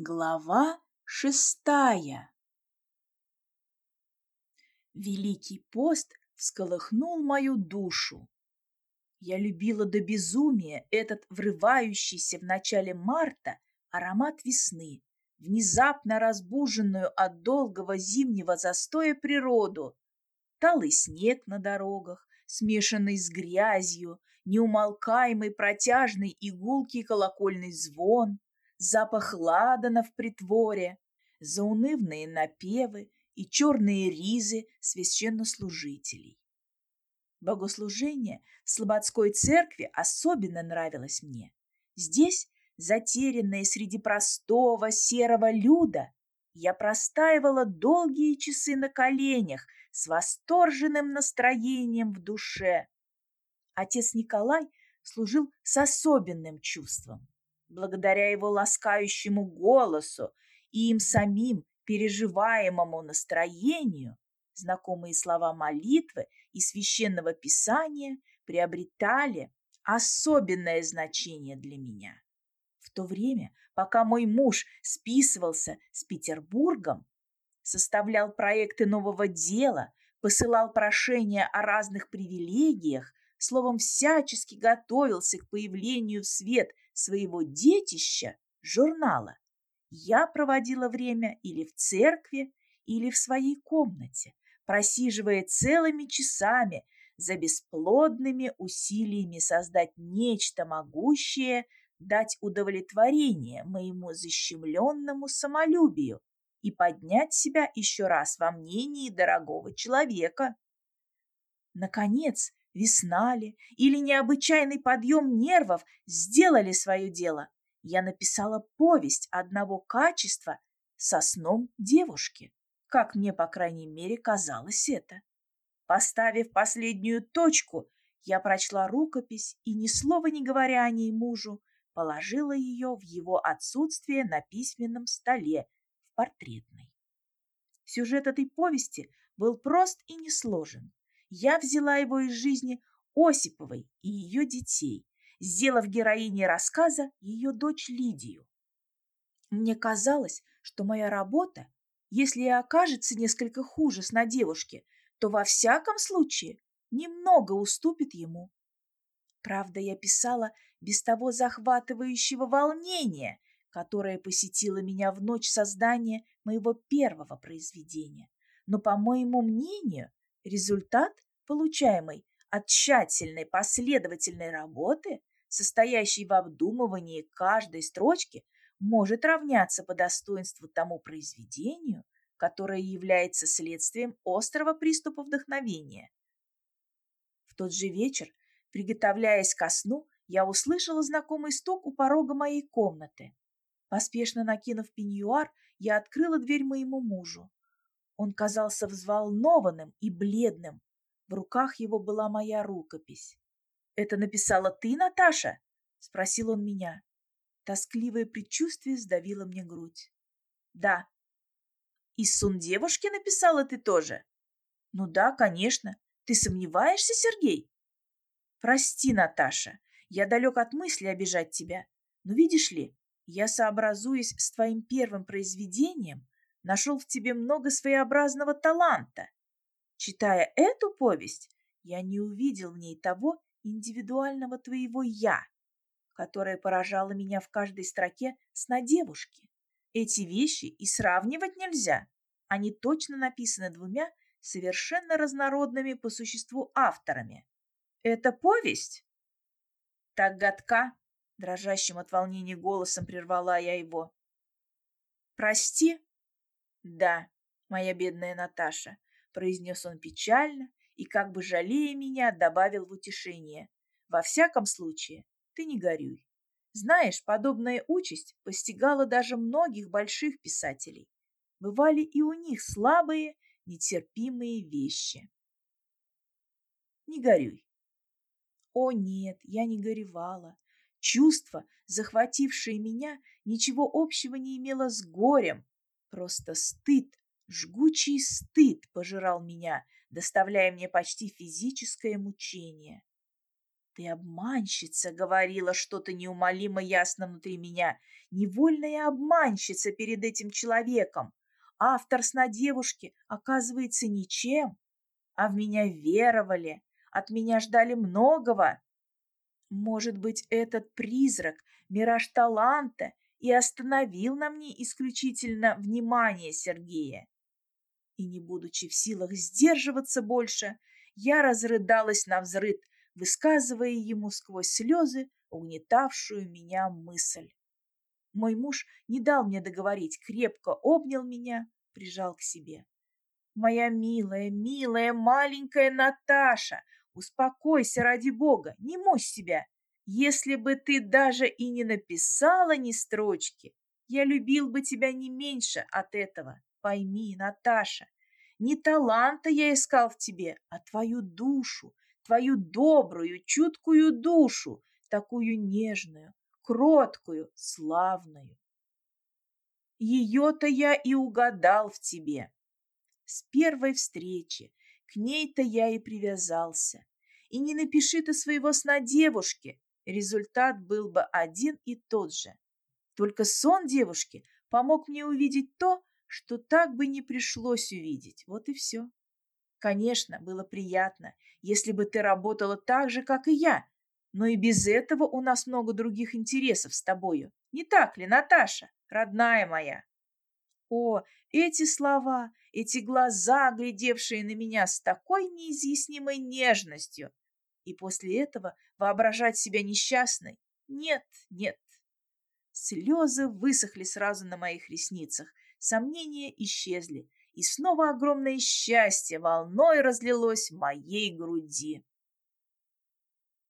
Глава шестая Великий пост всколыхнул мою душу. Я любила до безумия этот врывающийся в начале марта аромат весны, внезапно разбуженную от долгого зимнего застоя природу. Талый снег на дорогах, смешанный с грязью, неумолкаемый протяжный игулкий колокольный звон, запах ладана в притворе, заунывные напевы и черные ризы священнослужителей. Богослужение в Слободской церкви особенно нравилось мне. Здесь, затерянная среди простого серого люда, я простаивала долгие часы на коленях с восторженным настроением в душе. Отец Николай служил с особенным чувством благодаря его ласкающему голосу и им самим переживаемому настроению, знакомые слова молитвы и священного писания приобретали особенное значение для меня. В то время, пока мой муж списывался с Петербургом, составлял проекты нового дела, посылал прошения о разных привилегиях, словом, всячески готовился к появлению в свет своего детища, журнала, я проводила время или в церкви, или в своей комнате, просиживая целыми часами за бесплодными усилиями создать нечто могущее, дать удовлетворение моему защемленному самолюбию и поднять себя еще раз во мнении дорогого человека. Наконец, весна ли или необычайный подъем нервов сделали свое дело. Я написала повесть одного качества со сном девушки. Как мне, по крайней мере, казалось это. Поставив последнюю точку, я прочла рукопись и, ни слова не говоря о ней мужу, положила ее в его отсутствие на письменном столе в портретной. Сюжет этой повести был прост и несложен я взяла его из жизни Осиповой и ее детей, сделав героиней рассказа ее дочь Лидию. Мне казалось, что моя работа, если и окажется несколько хуже сна девушки, то во всяком случае немного уступит ему. Правда, я писала без того захватывающего волнения, которое посетило меня в ночь создания моего первого произведения. Но, по моему мнению, Результат, получаемый от тщательной последовательной работы, состоящей в обдумывании каждой строчки, может равняться по достоинству тому произведению, которое является следствием острого приступа вдохновения. В тот же вечер, приготовляясь ко сну, я услышала знакомый стук у порога моей комнаты. Поспешно накинув пеньюар, я открыла дверь моему мужу. Он казался взволнованным и бледным. В руках его была моя рукопись. «Это написала ты, Наташа?» — спросил он меня. Тоскливое предчувствие сдавило мне грудь. «Да». «Из сон девушки написала ты тоже?» «Ну да, конечно. Ты сомневаешься, Сергей?» «Прости, Наташа, я далек от мысли обижать тебя. Но видишь ли, я сообразуюсь с твоим первым произведением, нашел в тебе много своеобразного таланта. Читая эту повесть, я не увидел в ней того индивидуального твоего «я», которое поражало меня в каждой строке сна девушки. Эти вещи и сравнивать нельзя. Они точно написаны двумя совершенно разнородными по существу авторами. Это повесть? Так гадка, дрожащим от волнения голосом прервала я его. Прости, «Да, моя бедная Наташа», — произнес он печально и, как бы жалея меня, добавил в утешение. «Во всяком случае, ты не горюй. Знаешь, подобная участь постигала даже многих больших писателей. Бывали и у них слабые, нетерпимые вещи. Не горюй. О нет, я не горевала. Чувство, захватившее меня, ничего общего не имело с горем, Просто стыд, жгучий стыд пожирал меня, доставляя мне почти физическое мучение. Ты обманщица, говорила что-то неумолимо ясно внутри меня. Невольная обманщица перед этим человеком. Автор сна девушки оказывается ничем. А в меня веровали, от меня ждали многого. Может быть, этот призрак, мираж таланта, и остановил на мне исключительно внимание Сергея. И не будучи в силах сдерживаться больше, я разрыдалась на взрыд, высказывая ему сквозь слезы угнетавшую меня мысль. Мой муж не дал мне договорить, крепко обнял меня, прижал к себе. «Моя милая, милая, маленькая Наташа, успокойся ради бога, не мучь себя. Если бы ты даже и не написала ни строчки, я любил бы тебя не меньше от этого. Пойми, Наташа, не таланта я искал в тебе, а твою душу, твою добрую, чуткую душу, такую нежную, кроткую, славную. Ее-то я и угадал в тебе. С первой встречи к ней-то я и привязался. И не напиши ты своего сна девушке, результат был бы один и тот же. Только сон девушки помог мне увидеть то, что так бы не пришлось увидеть. Вот и все. Конечно, было приятно, если бы ты работала так же, как и я, но и без этого у нас много других интересов с тобою. Не так ли, Наташа, родная моя? О, эти слова, эти глаза, глядевшие на меня с такой неизъяснимой нежностью. И после этого воображать себя несчастной? Нет, нет. Слезы высохли сразу на моих ресницах, сомнения исчезли, и снова огромное счастье волной разлилось в моей груди.